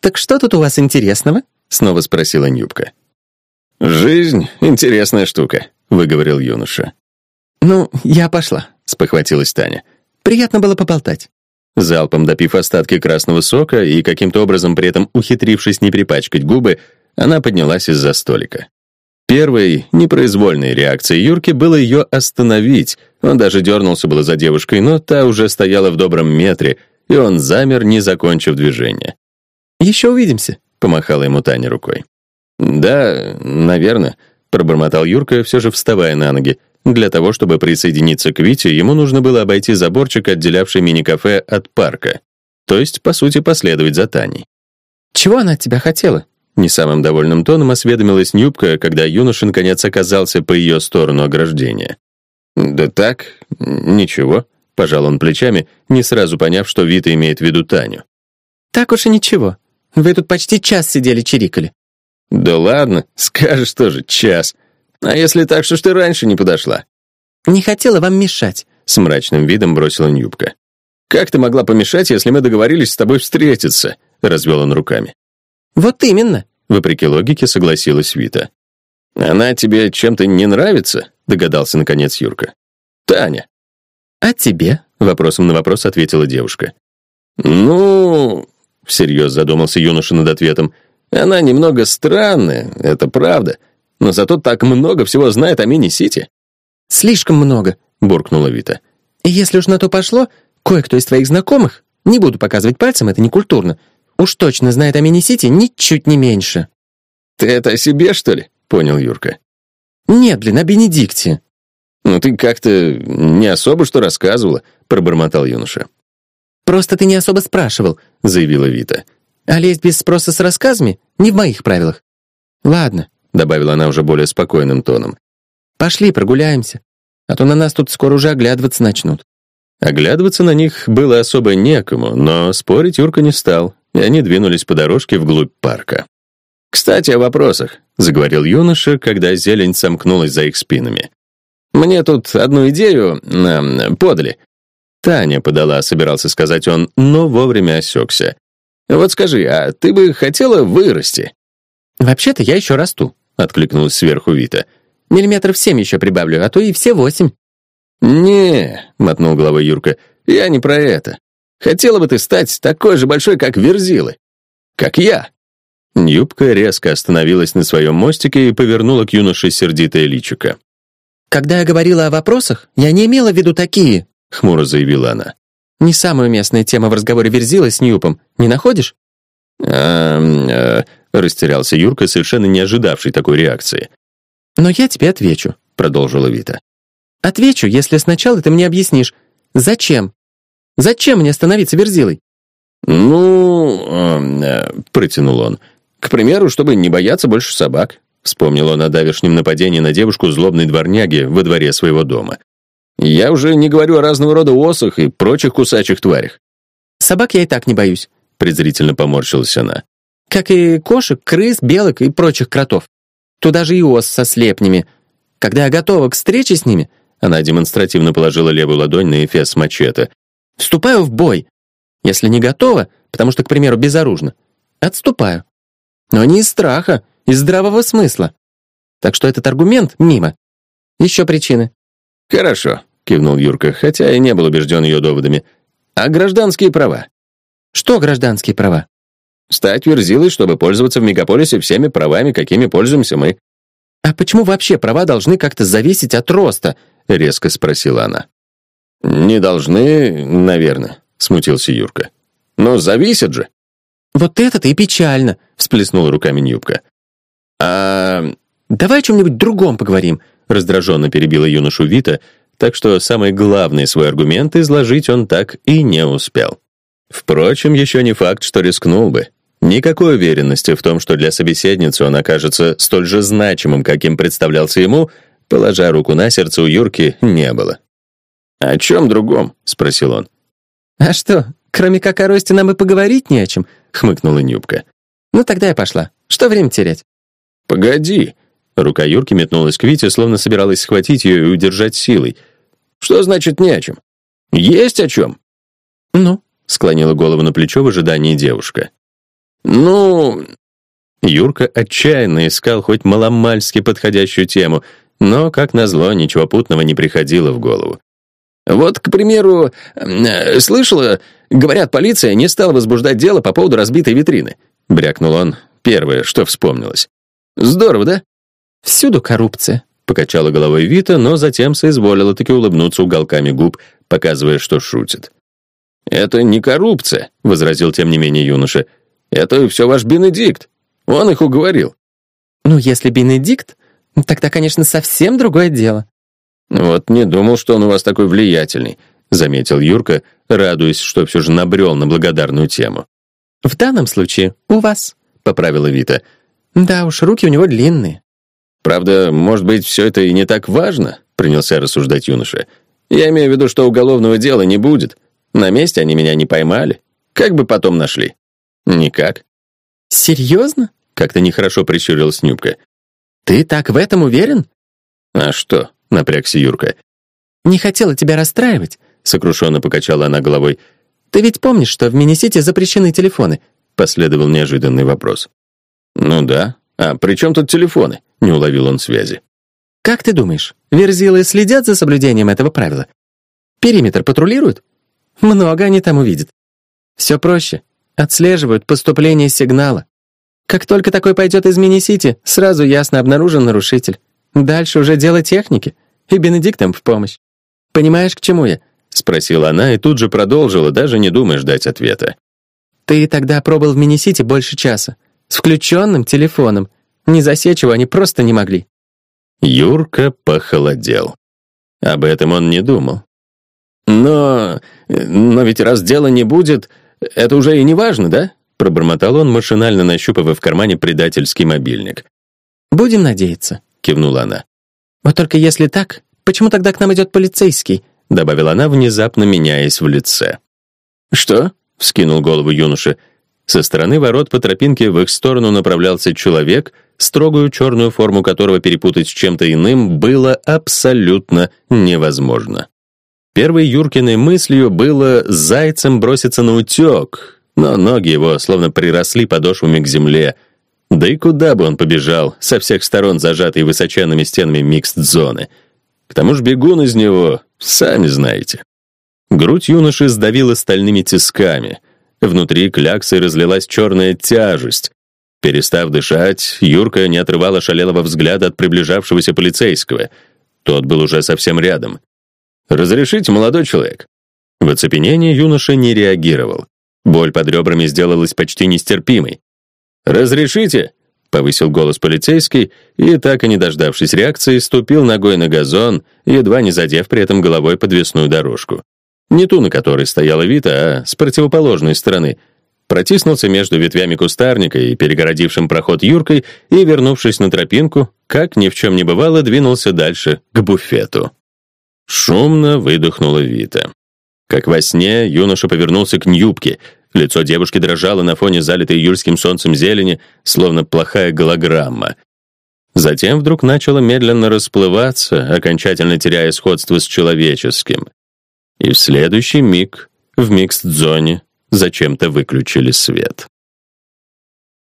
«Так что тут у вас интересного?» — снова спросила Нюбка. «Жизнь — интересная штука», — выговорил юноша. «Ну, я пошла», — спохватилась Таня. «Приятно было поболтать». Залпом допив остатки красного сока и каким-то образом при этом ухитрившись не припачкать губы, она поднялась из-за столика. Первой непроизвольной реакцией Юрки было ее остановить. Он даже дернулся было за девушкой, но та уже стояла в добром метре, и он замер, не закончив движение. «Еще увидимся», — помахала ему Таня рукой. «Да, наверное», — пробормотал Юрка, все же вставая на ноги. Для того, чтобы присоединиться к Вите, ему нужно было обойти заборчик, отделявший мини-кафе от парка. То есть, по сути, последовать за Таней. «Чего она от тебя хотела?» Не самым довольным тоном осведомилась Нюбка, когда юноша наконец оказался по ее сторону ограждения. «Да так, ничего», — пожал он плечами, не сразу поняв, что Вита имеет в виду Таню. «Так уж и ничего. Вы тут почти час сидели чирикали». «Да ладно, скажешь тоже, час. А если так, что ж ты раньше не подошла?» «Не хотела вам мешать», — с мрачным видом бросила Нюбка. «Как ты могла помешать, если мы договорились с тобой встретиться?» — развел он руками. «Вот именно», — вопреки логике согласилась Вита. «Она тебе чем-то не нравится?» — догадался наконец Юрка. «Таня». «А тебе?» — вопросом на вопрос ответила девушка. «Ну...» — всерьез задумался юноша над ответом. «Она немного странная, это правда, но зато так много всего знает о мини-сити». «Слишком много», — буркнула Вита. «И если уж на то пошло, кое-кто из твоих знакомых, не буду показывать пальцем, это некультурно, Уж точно знает о мини-сити ничуть не меньше». «Ты это о себе, что ли?» — понял Юрка. «Нет, блин, о Бенедикте». «Ну ты как-то не особо что рассказывала», — пробормотал юноша. «Просто ты не особо спрашивал», — заявила Вита. «А лезть без спроса с рассказами не в моих правилах». «Ладно», — добавила она уже более спокойным тоном. «Пошли, прогуляемся, а то на нас тут скоро уже оглядываться начнут». Оглядываться на них было особо некому, но спорить Юрка не стал, и они двинулись по дорожке вглубь парка. «Кстати, о вопросах», — заговорил юноша, когда зелень сомкнулась за их спинами. «Мне тут одну идею э, подали». Таня подала, собирался сказать он, но вовремя осекся. «Вот скажи, а ты бы хотела вырасти?» «Вообще-то я еще расту», — откликнулась сверху Вита. «Миллиметров семь еще прибавлю, а то и все восемь». «Не», — мотнул головой Юрка, — «я не про это. Хотела бы ты стать такой же большой, как Верзилы. Как я». Юбка резко остановилась на своем мостике и повернула к юноше сердитое личико. «Когда я говорила о вопросах, я не имела в виду такие», — хмуро заявила она. «Не самая уместная тема в разговоре Верзилы с Ньюпом, не находишь?» «А, а растерялся Юрка, совершенно не ожидавший такой реакции. «Но я тебе отвечу», — продолжила Вита. «Отвечу, если сначала ты мне объяснишь, зачем Зачем мне становиться Верзилой?» «Ну...» э, э, — протянул он. «К примеру, чтобы не бояться больше собак». Вспомнил он о давешнем нападении на девушку злобной дворняги во дворе своего дома. «Я уже не говорю о разного рода осах и прочих кусачих тварях». «Собак я и так не боюсь», — презрительно поморщилась она. «Как и кошек, крыс, белок и прочих кротов. Туда же и ос со слепнями. Когда я готова к встрече с ними...» Она демонстративно положила левую ладонь на эфес мачете. Вступаю в бой. Если не готова, потому что, к примеру, безоружна, отступаю. Но не из страха, из здравого смысла. Так что этот аргумент мимо. Еще причины. «Хорошо», — кивнул Юрка, хотя и не был убежден ее доводами. «А гражданские права?» «Что гражданские права?» «Стать верзилой, чтобы пользоваться в мегаполисе всеми правами, какими пользуемся мы». «А почему вообще права должны как-то зависеть от роста?» — резко спросила она. «Не должны, наверное», — смутился Юрка. «Но зависит же». «Вот это-то и печально», — всплеснула руками Нюбка. «А давай о чем-нибудь другом поговорим», — раздраженно перебила юношу Вита, так что самый главный свой аргумент изложить он так и не успел. Впрочем, еще не факт, что рискнул бы. Никакой уверенности в том, что для собеседницы он окажется столь же значимым, каким представлялся ему, положа руку на сердце у Юрки, не было. «О чем другом?» — спросил он. «А что, кроме как о росте нам и поговорить не о чем?» — хмыкнула Нюбка. «Ну тогда я пошла. Что время терять?» «Погоди». Рука Юрки метнулась к Вите, словно собиралась схватить ее и удержать силой. «Что значит не о чем? Есть о чем?» «Ну?» — склонила голову на плечо в ожидании девушка. Ну...» Юрка отчаянно искал хоть маломальски подходящую тему, но, как назло, ничего путного не приходило в голову. «Вот, к примеру, э, слышала, говорят, полиция не стала возбуждать дело по поводу разбитой витрины», — брякнул он первое, что вспомнилось. «Здорово, да?» «Всюду коррупция», — покачала головой Вита, но затем соизволила таки улыбнуться уголками губ, показывая, что шутит. «Это не коррупция», — возразил тем не менее юноша. «Это все ваш Бенедикт. Он их уговорил». «Ну, если Бенедикт, тогда, конечно, совсем другое дело». «Вот не думал, что он у вас такой влиятельный», — заметил Юрка, радуясь, что все же набрел на благодарную тему. «В данном случае у вас», — поправила Вита. «Да уж, руки у него длинные». «Правда, может быть, все это и не так важно», — принялся рассуждать юноша. «Я имею в виду, что уголовного дела не будет. На месте они меня не поймали. Как бы потом нашли?» «Никак». «Серьезно?» — как-то нехорошо прищурилась Нюбка. «Ты так в этом уверен?» «А что?» — напрягся Юрка. «Не хотела тебя расстраивать», — сокрушенно покачала она головой. «Ты ведь помнишь, что в Миннесите запрещены телефоны?» — последовал неожиданный вопрос. «Ну да. А при чем тут телефоны?» — не уловил он связи. «Как ты думаешь, верзилы следят за соблюдением этого правила? Периметр патрулируют? Много они там увидят. Все проще. Отслеживают поступление сигнала. Как только такой пойдет из Мини-Сити, сразу ясно обнаружен нарушитель. Дальше уже дело техники. И Бенедиктом в помощь. Понимаешь, к чему я?» — спросила она и тут же продолжила, даже не думая ждать ответа. «Ты тогда пробыл в Мини-Сити больше часа. С включенным телефоном. Не засечь его они просто не могли». Юрка похолодел. Об этом он не думал. «Но... но ведь раз дела не будет, это уже и не важно, да?» Пробормотал он, машинально нащупывая в кармане предательский мобильник. «Будем надеяться», — кивнула она. «Вот только если так, почему тогда к нам идет полицейский?» — добавила она, внезапно меняясь в лице. «Что?» — вскинул голову юноша. Со стороны ворот по тропинке в их сторону направлялся человек, строгую черную форму которого перепутать с чем-то иным было абсолютно невозможно. Первой Юркиной мыслью было зайцем броситься на утек, но ноги его словно приросли подошвами к земле. Да и куда бы он побежал, со всех сторон зажатый высоченными стенами микст-зоны. К тому же бегун из него, сами знаете. Грудь юноши сдавила стальными тисками. Внутри кляксы разлилась черная тяжесть. Перестав дышать, Юрка не отрывала шалелого взгляда от приближавшегося полицейского. Тот был уже совсем рядом. «Разрешите, молодой человек?» В оцепенении юноша не реагировал. Боль под ребрами сделалась почти нестерпимой. «Разрешите?» — повысил голос полицейский, и, так и не дождавшись реакции, ступил ногой на газон, едва не задев при этом головой подвесную дорожку. Не ту, на которой стояла Вита, а с противоположной стороны. Протиснулся между ветвями кустарника и перегородившим проход Юркой и, вернувшись на тропинку, как ни в чем не бывало, двинулся дальше, к буфету. Шумно выдохнула Вита. Как во сне, юноша повернулся к Нюбке. Лицо девушки дрожало на фоне залитой июльским солнцем зелени, словно плохая голограмма. Затем вдруг начало медленно расплываться, окончательно теряя сходство с человеческим. И в следующий миг в микст-зоне зачем-то выключили свет.